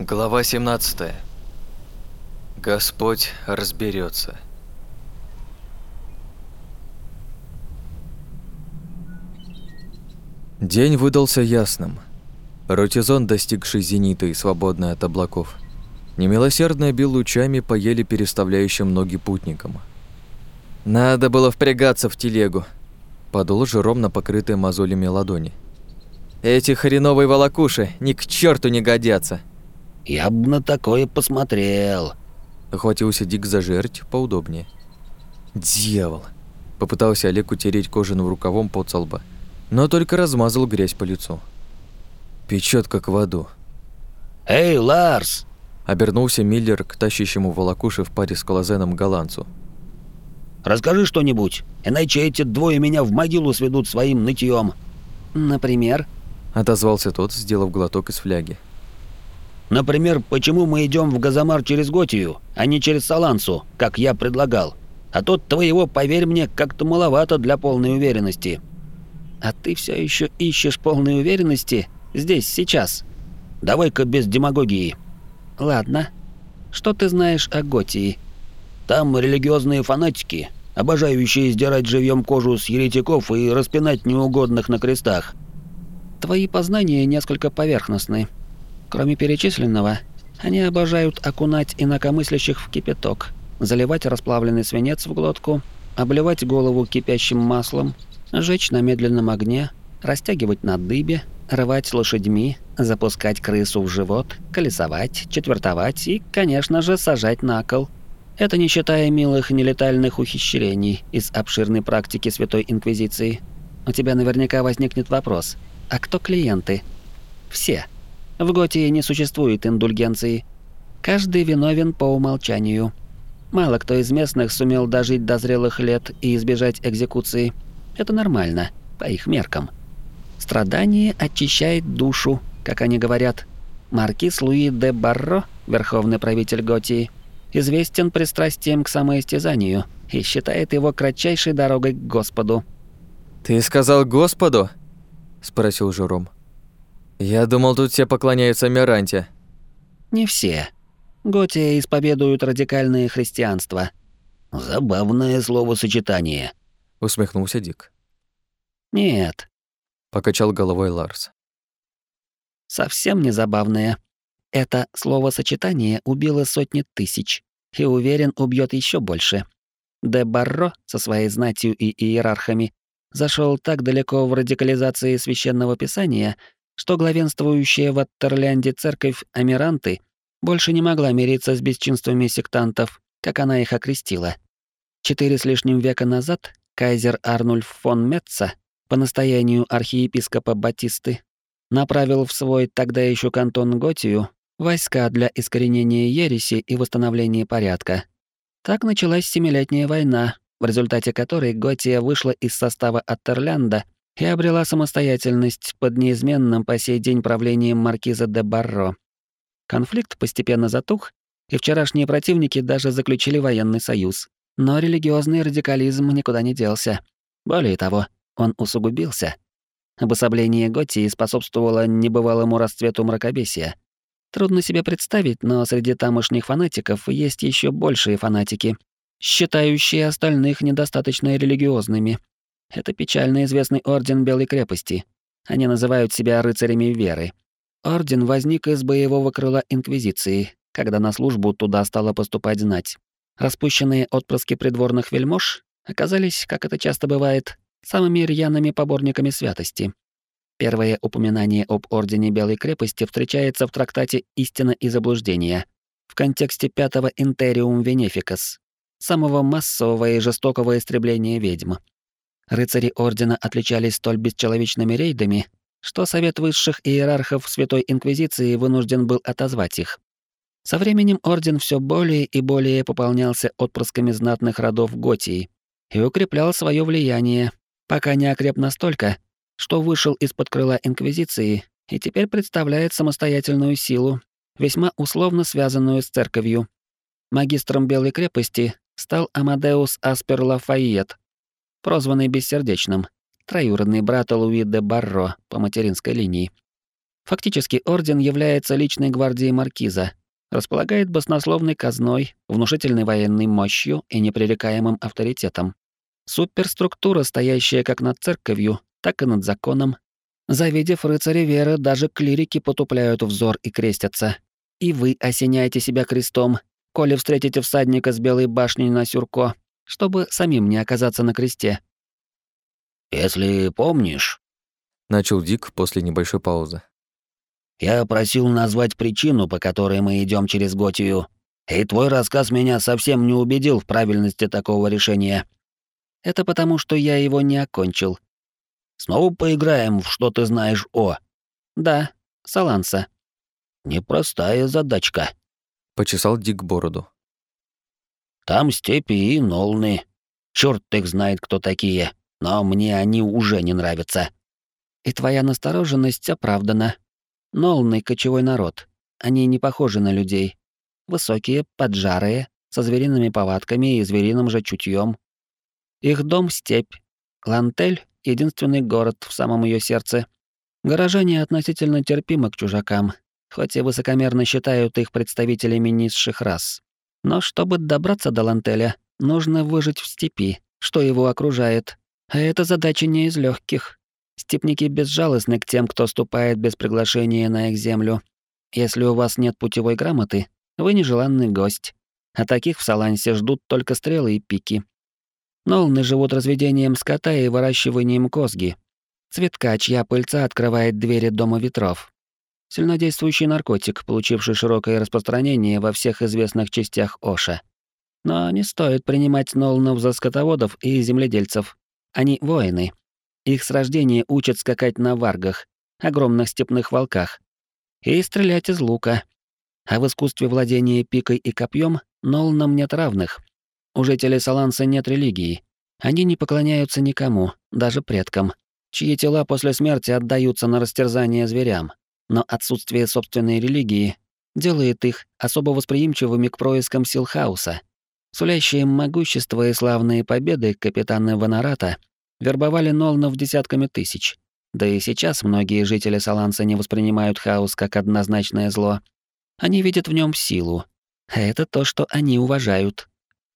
Глава 17. Господь разберется. День выдался ясным. Ротизон, достигший зенита и свободный от облаков, немилосердно бил лучами по еле переставляющим ноги путникам. «Надо было впрягаться в телегу», — подул Жером на покрытые мозолями ладони. «Эти хреновые волокуши ни к черту не годятся». «Я бы на такое посмотрел», — охватился Дик за жерть поудобнее. «Дьявол!» — попытался Олег утереть кожаным рукавом под лба, но только размазал грязь по лицу. Печет как в аду. «Эй, Ларс!» — обернулся Миллер к тащащему волокуши в паре с Колозеном голландцу. «Расскажи что-нибудь, иначе эти двое меня в могилу сведут своим нытьем. «Например?» — отозвался тот, сделав глоток из фляги. Например, почему мы идем в Газамар через Готию, а не через Салансу, как я предлагал? А тут твоего, поверь мне, как-то маловато для полной уверенности. А ты все еще ищешь полной уверенности здесь, сейчас? Давай-ка без демагогии. Ладно. Что ты знаешь о Готии? Там религиозные фанатики, обожающие сдирать живьем кожу с еретиков и распинать неугодных на крестах. Твои познания несколько поверхностны. Кроме перечисленного, они обожают окунать инакомыслящих в кипяток, заливать расплавленный свинец в глотку, обливать голову кипящим маслом, жечь на медленном огне, растягивать на дыбе, рвать лошадьми, запускать крысу в живот, колесовать, четвертовать и, конечно же, сажать на кол. Это не считая милых нелетальных ухищрений из обширной практики Святой Инквизиции. У тебя наверняка возникнет вопрос, а кто клиенты? Все. В Готии не существует индульгенции. Каждый виновен по умолчанию. Мало кто из местных сумел дожить до зрелых лет и избежать экзекуции. Это нормально, по их меркам. Страдание очищает душу, как они говорят. Маркиз Луи де Барро, верховный правитель Готии, известен пристрастием к самоистязанию и считает его кратчайшей дорогой к Господу. «Ты сказал Господу?» – спросил Жером. «Я думал, тут все поклоняются Миранте». «Не все. Готия исповедуют радикальное христианство». «Забавное словосочетание», — усмехнулся Дик. «Нет», — покачал головой Ларс. «Совсем не забавное. Это словосочетание убило сотни тысяч, и, уверен, убьет еще больше. Де Барро со своей знатью и иерархами зашел так далеко в радикализации священного писания, что главенствующая в Аттерлянде церковь Амиранты больше не могла мириться с бесчинствами сектантов, как она их окрестила. Четыре с лишним века назад кайзер Арнульф фон Метца по настоянию архиепископа Батисты направил в свой тогда еще кантон Готию войска для искоренения ереси и восстановления порядка. Так началась Семилетняя война, в результате которой Готия вышла из состава Атерлянда и обрела самостоятельность под неизменным по сей день правлением маркиза де Барро. Конфликт постепенно затух, и вчерашние противники даже заключили военный союз. Но религиозный радикализм никуда не делся. Более того, он усугубился. Обособление Готии способствовало небывалому расцвету мракобесия. Трудно себе представить, но среди тамошних фанатиков есть еще большие фанатики, считающие остальных недостаточно религиозными это печально известный орден Белой крепости. Они называют себя рыцарями веры. Орден возник из боевого крыла Инквизиции, когда на службу туда стала поступать знать. Распущенные отпрыски придворных вельмож оказались, как это часто бывает, самыми рьяными поборниками святости. Первое упоминание об Ордене Белой крепости встречается в трактате «Истина и заблуждение» в контексте пятого Интериум Венефикас, самого массового и жестокого истребления ведьм. Рыцари Ордена отличались столь бесчеловечными рейдами, что Совет Высших Иерархов Святой Инквизиции вынужден был отозвать их. Со временем Орден все более и более пополнялся отпрысками знатных родов Готии и укреплял свое влияние, пока не окреп настолько, что вышел из-под крыла Инквизиции и теперь представляет самостоятельную силу, весьма условно связанную с церковью. Магистром Белой крепости стал Амадеус Аспер Лафайет, прозванный Бессердечным, троюродный брат Луи де Барро по материнской линии. Фактически орден является личной гвардией маркиза, располагает баснословной казной, внушительной военной мощью и непререкаемым авторитетом. Суперструктура, стоящая как над церковью, так и над законом. Завидев рыцаря веры, даже клирики потупляют взор и крестятся. И вы осеняете себя крестом, коли встретите всадника с белой башней на сюрко, чтобы самим не оказаться на кресте. «Если помнишь...» — начал Дик после небольшой паузы. Я просил назвать причину, по которой мы идем через Готию, и твой рассказ меня совсем не убедил в правильности такого решения. Это потому, что я его не окончил. Снова поиграем в что ты знаешь о. Да, Саланса. Непростая задачка. Почесал Дик бороду. Там степи и нолны. Черт их знает, кто такие, но мне они уже не нравятся. И твоя настороженность оправдана, Нолный кочевой народ. Они не похожи на людей. Высокие, поджарые, со звериными повадками и звериным же чутьем. Их дом — степь. Лантель — единственный город в самом ее сердце. Горожане относительно терпимы к чужакам, хоть и высокомерно считают их представителями низших рас. Но чтобы добраться до Лантеля, нужно выжить в степи, что его окружает. А эта задача не из легких. Степники безжалостны к тем, кто ступает без приглашения на их землю. Если у вас нет путевой грамоты, вы нежеланный гость. А таких в Салансе ждут только стрелы и пики. Нолны живут разведением скота и выращиванием козги. Цветка, чья пыльца открывает двери Дома ветров. Сильнодействующий наркотик, получивший широкое распространение во всех известных частях Оша. Но не стоит принимать Нолнов за скотоводов и земледельцев. Они воины, их с рождения учат скакать на варгах, огромных степных волках, и стрелять из лука. А в искусстве владения пикой и копьем Нолнам нет равных. У жителей Саланса нет религии. Они не поклоняются никому, даже предкам, чьи тела после смерти отдаются на растерзание зверям. Но отсутствие собственной религии делает их особо восприимчивыми к проискам сил хаоса. Сулящие могущество и славные победы капитана Ванарата — вербовали Нолнов десятками тысяч. Да и сейчас многие жители Саланса не воспринимают хаос как однозначное зло. Они видят в нем силу. А это то, что они уважают.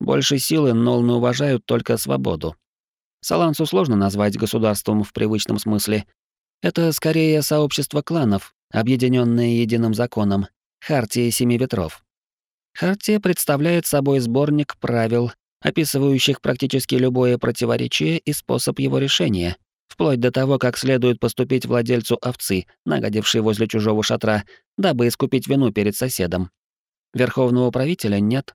Больше силы Нолны уважают только свободу. Салансу сложно назвать государством в привычном смысле. Это скорее сообщество кланов, объединенное единым законом, Хартия Семи Ветров. Хартия представляет собой сборник правил, описывающих практически любое противоречие и способ его решения, вплоть до того, как следует поступить владельцу овцы, нагодившей возле чужого шатра, дабы искупить вину перед соседом. Верховного правителя нет.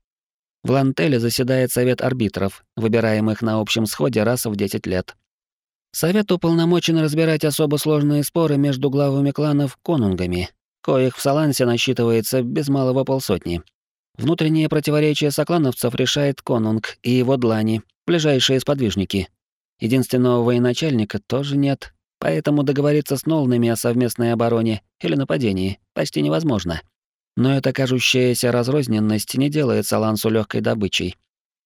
В Лантеле заседает совет арбитров, выбираемых на общем сходе раз в 10 лет. Совет уполномочен разбирать особо сложные споры между главами кланов конунгами, коих в Салансе насчитывается без малого полсотни. Внутренние противоречия соклановцев решает Конунг и его длани, ближайшие сподвижники. Единственного военачальника тоже нет, поэтому договориться с Нолнами о совместной обороне или нападении почти невозможно. Но эта кажущаяся разрозненность не делает Салансу легкой добычей.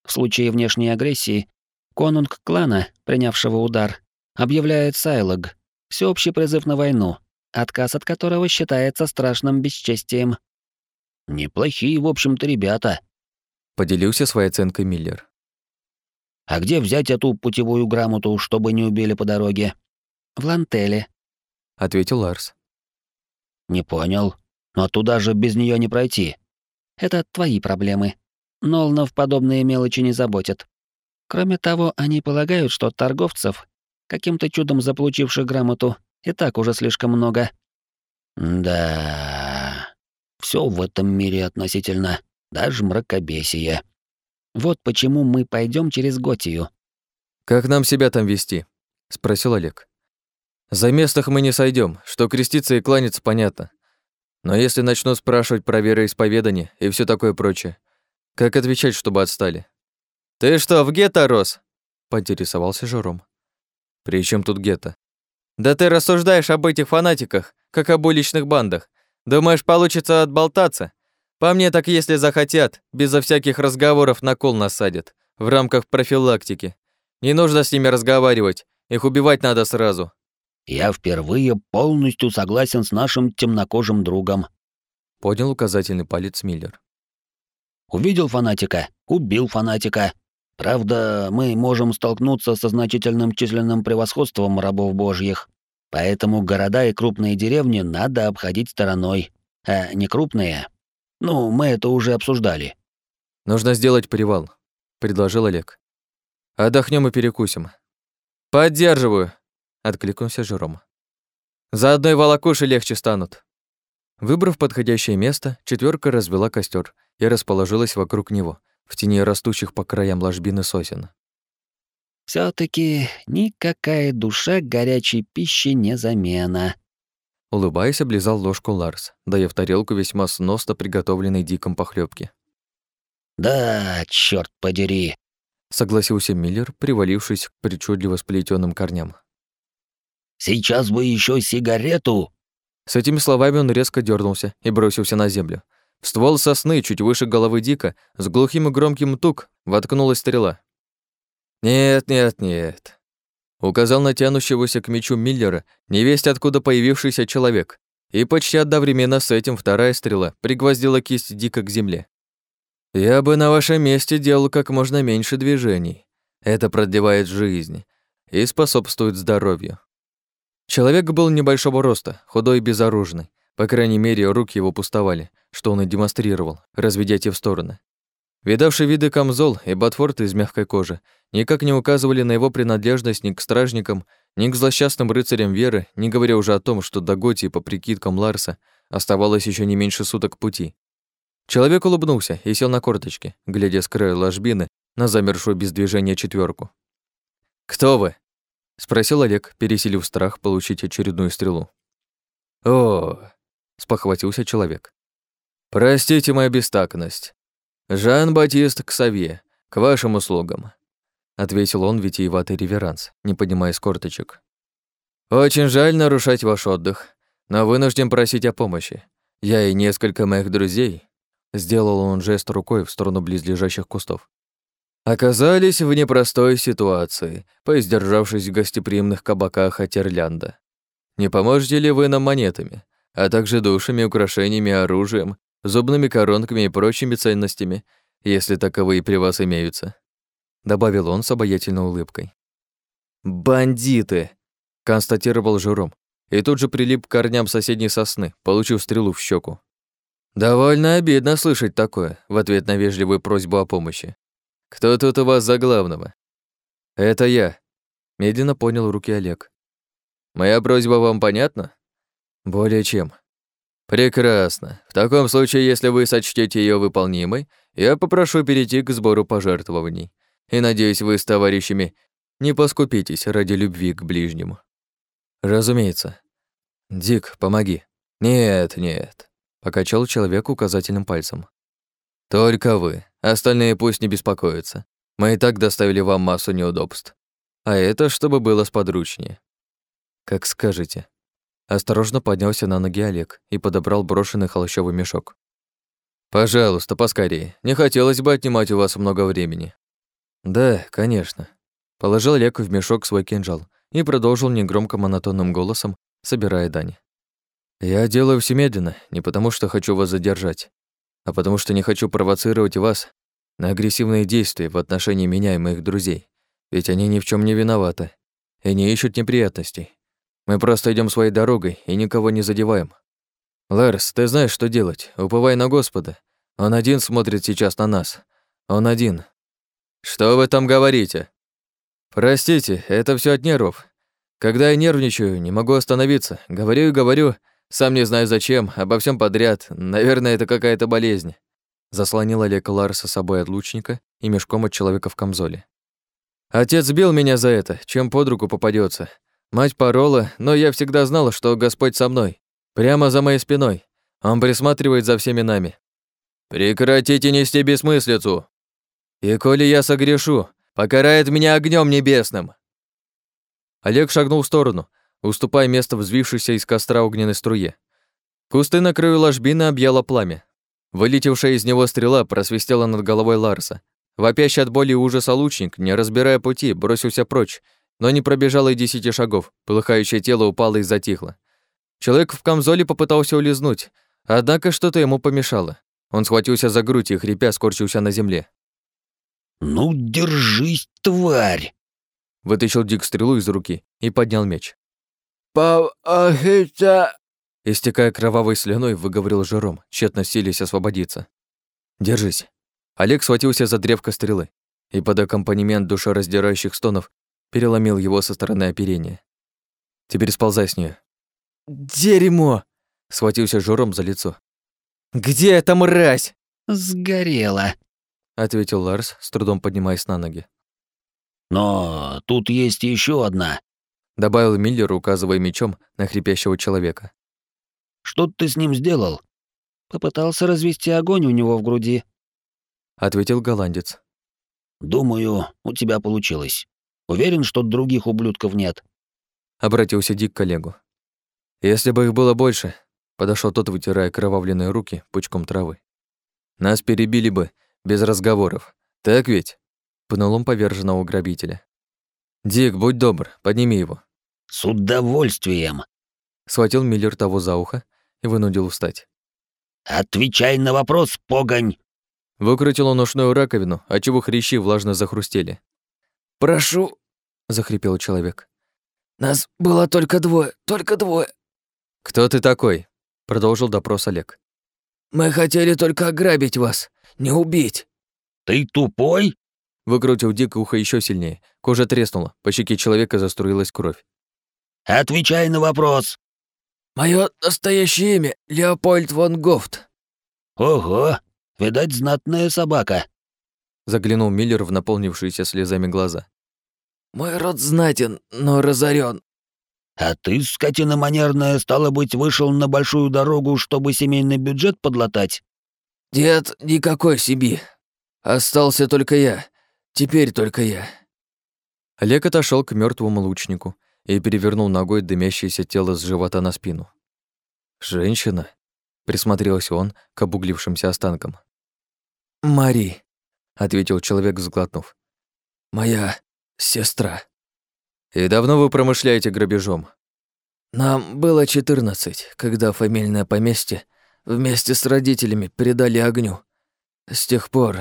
В случае внешней агрессии конунг клана, принявшего удар, объявляет Сайлог, всеобщий призыв на войну, отказ от которого считается страшным бесчестием Неплохие, в общем-то, ребята. Поделился своей оценкой Миллер. А где взять эту путевую грамоту, чтобы не убили по дороге? В Лантеле, ответил Ларс. Не понял. Но туда же без нее не пройти. Это твои проблемы. Нолнов подобные мелочи не заботят. Кроме того, они полагают, что торговцев, каким-то чудом заполучивших грамоту, и так уже слишком много. Да. Все в этом мире относительно, даже мракобесие. Вот почему мы пойдем через Готию. Как нам себя там вести? спросил Олег. За местных мы не сойдем, что креститься и кланяться понятно. Но если начну спрашивать про вероисповедание и все такое прочее, как отвечать, чтобы отстали? Ты что, в гетто рос? поинтересовался Жером. При чем тут гетто? Да ты рассуждаешь об этих фанатиках, как об уличных бандах, Думаешь, получится отболтаться? По мне, так если захотят, безо всяких разговоров на кол насадят, в рамках профилактики. Не нужно с ними разговаривать, их убивать надо сразу. я впервые полностью согласен с нашим темнокожим другом. Поднял указательный палец Миллер. Увидел фанатика, убил фанатика. Правда, мы можем столкнуться со значительным численным превосходством рабов божьих. Поэтому города и крупные деревни надо обходить стороной. А не крупные? Ну, мы это уже обсуждали. Нужно сделать привал, предложил Олег. Отдохнем и перекусим. Поддерживаю, откликнулся Жером. Заодно и волокуши легче станут. Выбрав подходящее место, четверка развела костер и расположилась вокруг него, в тени растущих по краям ложбины сосен. все таки никакая душа горячей пищи не замена. Улыбаясь, облизал ложку Ларс, дая в тарелку весьма сносно приготовленной диком похлебки. «Да, черт подери!» — согласился Миллер, привалившись к причудливо сплетенным корням. «Сейчас бы еще сигарету!» С этими словами он резко дернулся и бросился на землю. В ствол сосны, чуть выше головы Дика, с глухим и громким тук, воткнулась стрела. «Нет, нет, нет», — указал на к мечу Миллера, невесть откуда появившийся человек, и почти одновременно с этим вторая стрела пригвоздила кисть Дика к земле. «Я бы на вашем месте делал как можно меньше движений. Это продлевает жизнь и способствует здоровью». Человек был небольшого роста, худой и безоружный. По крайней мере, руки его пустовали, что он и демонстрировал, разведя те в стороны. Видавший виды камзол и ботфорт из мягкой кожи никак не указывали на его принадлежность ни к стражникам, ни к злосчастным рыцарям веры, не говоря уже о том, что до Готии, по прикидкам Ларса, оставалось еще не меньше суток пути. Человек улыбнулся и сел на корточки, глядя с края ложбины на замершую без движения четверку. «Кто вы?» спросил Олег, пересилив страх получить очередную стрелу. О, спохватился человек. Простите мою бестактность. Жан-Батист Ксавье, к вашим услугам, ответил он витиеватый реверанс, не поднимая с корточек. Очень жаль нарушать ваш отдых, но вынужден просить о помощи. Я и несколько моих друзей, сделал он жест рукой в сторону близлежащих кустов оказались в непростой ситуации, поиздержавшись в гостеприимных кабаках Атерлянда. Не поможете ли вы нам монетами, а также душами, украшениями, оружием, зубными коронками и прочими ценностями, если таковые при вас имеются?» Добавил он с обаятельной улыбкой. «Бандиты!» — констатировал Журом, и тут же прилип к корням соседней сосны, получив стрелу в щеку. «Довольно обидно слышать такое в ответ на вежливую просьбу о помощи. «Кто тут у вас за главного?» «Это я», — медленно понял руки Олег. «Моя просьба вам понятна?» «Более чем». «Прекрасно. В таком случае, если вы сочтете ее выполнимой, я попрошу перейти к сбору пожертвований. И надеюсь, вы с товарищами не поскупитесь ради любви к ближнему». «Разумеется». «Дик, помоги». «Нет, нет», — покачал человек указательным пальцем. «Только вы. Остальные пусть не беспокоятся. Мы и так доставили вам массу неудобств. А это чтобы было сподручнее». «Как скажете». Осторожно поднялся на ноги Олег и подобрал брошенный холщовый мешок. «Пожалуйста, поскорее. Не хотелось бы отнимать у вас много времени». «Да, конечно». Положил Олег в мешок свой кинжал и продолжил негромко монотонным голосом, собирая дань. «Я делаю все медленно, не потому что хочу вас задержать а потому что не хочу провоцировать вас на агрессивные действия в отношении меня и моих друзей, ведь они ни в чем не виноваты и не ищут неприятностей. Мы просто идем своей дорогой и никого не задеваем. Лэрс, ты знаешь, что делать. Уповай на Господа. Он один смотрит сейчас на нас. Он один. Что вы там говорите? Простите, это все от нервов. Когда я нервничаю, не могу остановиться. Говорю и говорю, сам не знаю зачем, обо всем подряд. Наверное, это какая-то болезнь. Заслонил Олег Ларса собой от лучника и мешком от человека в камзоле. Отец бил меня за это, чем под руку попадется. Мать порола, но я всегда знала, что Господь со мной. Прямо за моей спиной. Он присматривает за всеми нами. Прекратите нести бессмыслицу. И коли я согрешу, покарает меня огнем небесным. Олег шагнул в сторону, уступая место взвившейся из костра огненной струе. Кусты на краю ложбины объяло пламя. Вылетевшая из него стрела просвистела над головой Ларса. Вопящий от боли и ужаса лучник, не разбирая пути, бросился прочь но не пробежало и десяти шагов. Полыхающее тело упало и затихло. Человек в камзоле попытался улизнуть, однако что-то ему помешало. Он схватился за грудь и, хрипя, скорчился на земле. «Ну, держись, тварь!» Вытащил Дик стрелу из руки и поднял меч. «Помогите!» Истекая кровавой слюной, выговорил Жером, тщетно сились освободиться. «Держись». Олег схватился за древко стрелы и под аккомпанемент душераздирающих стонов переломил его со стороны оперения. «Теперь сползай с нее. «Дерьмо!» — схватился Жером за лицо. «Где эта мразь?» «Сгорела», — ответил Ларс, с трудом поднимаясь на ноги. «Но тут есть еще одна», — добавил Миллер, указывая мечом на хрипящего человека. «Что ты с ним сделал?» «Попытался развести огонь у него в груди», — ответил голландец. «Думаю, у тебя получилось. Уверен, что других ублюдков нет?» Обратился Дик к коллегу. «Если бы их было больше, Подошел тот, вытирая кровавленные руки пучком травы. Нас перебили бы, без разговоров. Так ведь? Пнул он поверженного грабителя. Дик, будь добр, подними его. С удовольствием. Схватил Миллер того за ухо и вынудил встать. Отвечай на вопрос, погонь. Выкрутил он ушную раковину, отчего хрящи влажно захрустели. «Прошу», — захрипел человек. «Нас было только двое, только двое». «Кто ты такой?» Продолжил допрос Олег. «Мы хотели только ограбить вас, не убить». «Ты тупой?» Выкрутил Дик ухо еще сильнее. Кожа треснула, по щеке человека заструилась кровь. «Отвечай на вопрос». Мое настоящее имя — Леопольд фон Гофт». «Ого, видать, знатная собака». Заглянул Миллер в наполнившиеся слезами глаза. «Мой род знатен, но разорен. А ты, скотина манерная, стало быть, вышел на большую дорогу, чтобы семейный бюджет подлатать? Дед, никакой семьи. Остался только я. Теперь только я. Олег отошел к мертвому лучнику и перевернул ногой дымящееся тело с живота на спину. «Женщина?» — присмотрелся он к обуглившимся останкам. «Мари», — ответил человек, сглотнув. «Моя сестра». «И давно вы промышляете грабежом?» «Нам было четырнадцать, когда фамильное поместье вместе с родителями передали огню. С тех пор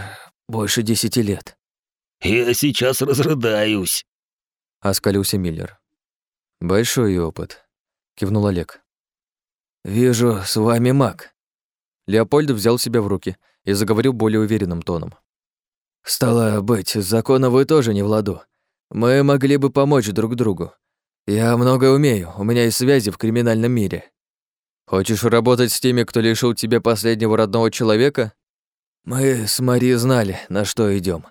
больше десяти лет». «Я сейчас разрыдаюсь», — оскалился Миллер. «Большой опыт», — кивнул Олег. «Вижу, с вами маг». Леопольд взял себя в руки и заговорил более уверенным тоном. «Стало быть, закона вы тоже не в ладу. Мы могли бы помочь друг другу. Я многое умею, у меня есть связи в криминальном мире. Хочешь работать с теми, кто лишил тебя последнего родного человека? Мы с Мари знали, на что идем.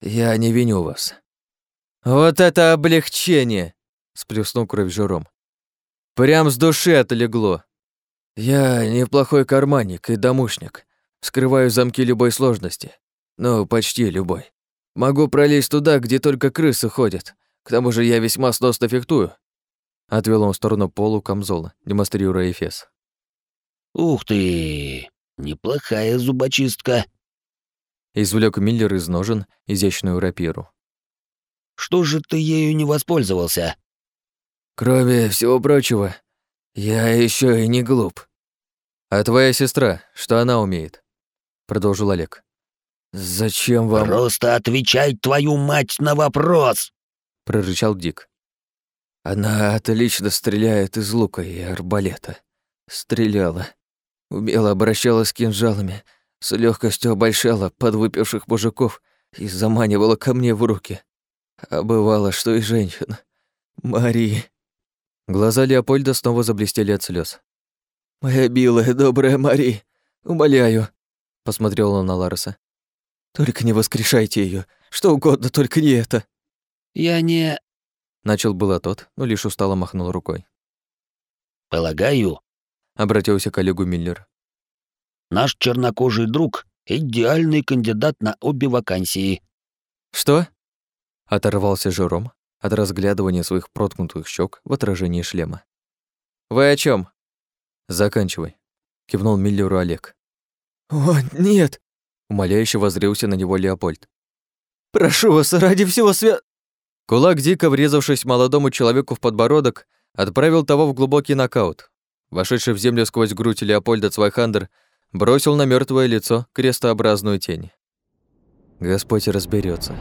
Я не виню вас. Вот это облегчение, сплюснул кровь жиром. Прям с души отлегло. Я неплохой карманник и домушник. Скрываю замки любой сложности. Ну, почти любой. Могу пролезть туда, где только крысы ходят. К тому же я весьма сносно фехтую. Отвел он в сторону полу камзола, демонстрируя эфес. Ух ты! Неплохая зубочистка. Извлек Миллер из ножен изящную рапиру. Что же ты ею не воспользовался? Кроме всего прочего, я еще и не глуп. А твоя сестра, что она умеет? Продолжил Олег. «Зачем вам...» «Просто отвечай, твою мать, на вопрос!» — прорычал Дик. «Она отлично стреляет из лука и арбалета. Стреляла. Умело обращалась с кинжалами, с легкостью обольщала подвыпивших мужиков и заманивала ко мне в руки. А бывало, что и женщина. Мари...» Глаза Леопольда снова заблестели от слез. «Моя милая, добрая Мари, умоляю», — посмотрел он на Лареса. Только не воскрешайте ее, что угодно, только не это. Я не... Начал было тот, но лишь устало махнул рукой. Полагаю, обратился к коллегу Миллер. Наш чернокожий друг — идеальный кандидат на обе вакансии. Что? Оторвался Жером от разглядывания своих проткнутых щек в отражении шлема. Вы о чем? Заканчивай, кивнул Миллеру Олег. О, нет, Умоляюще воззрился на него Леопольд. «Прошу вас, ради всего свя...» Кулак, дико врезавшись молодому человеку в подбородок, отправил того в глубокий нокаут. Вошедший в землю сквозь грудь Леопольда Цвайхандер бросил на мертвое лицо крестообразную тень. Господь разберется.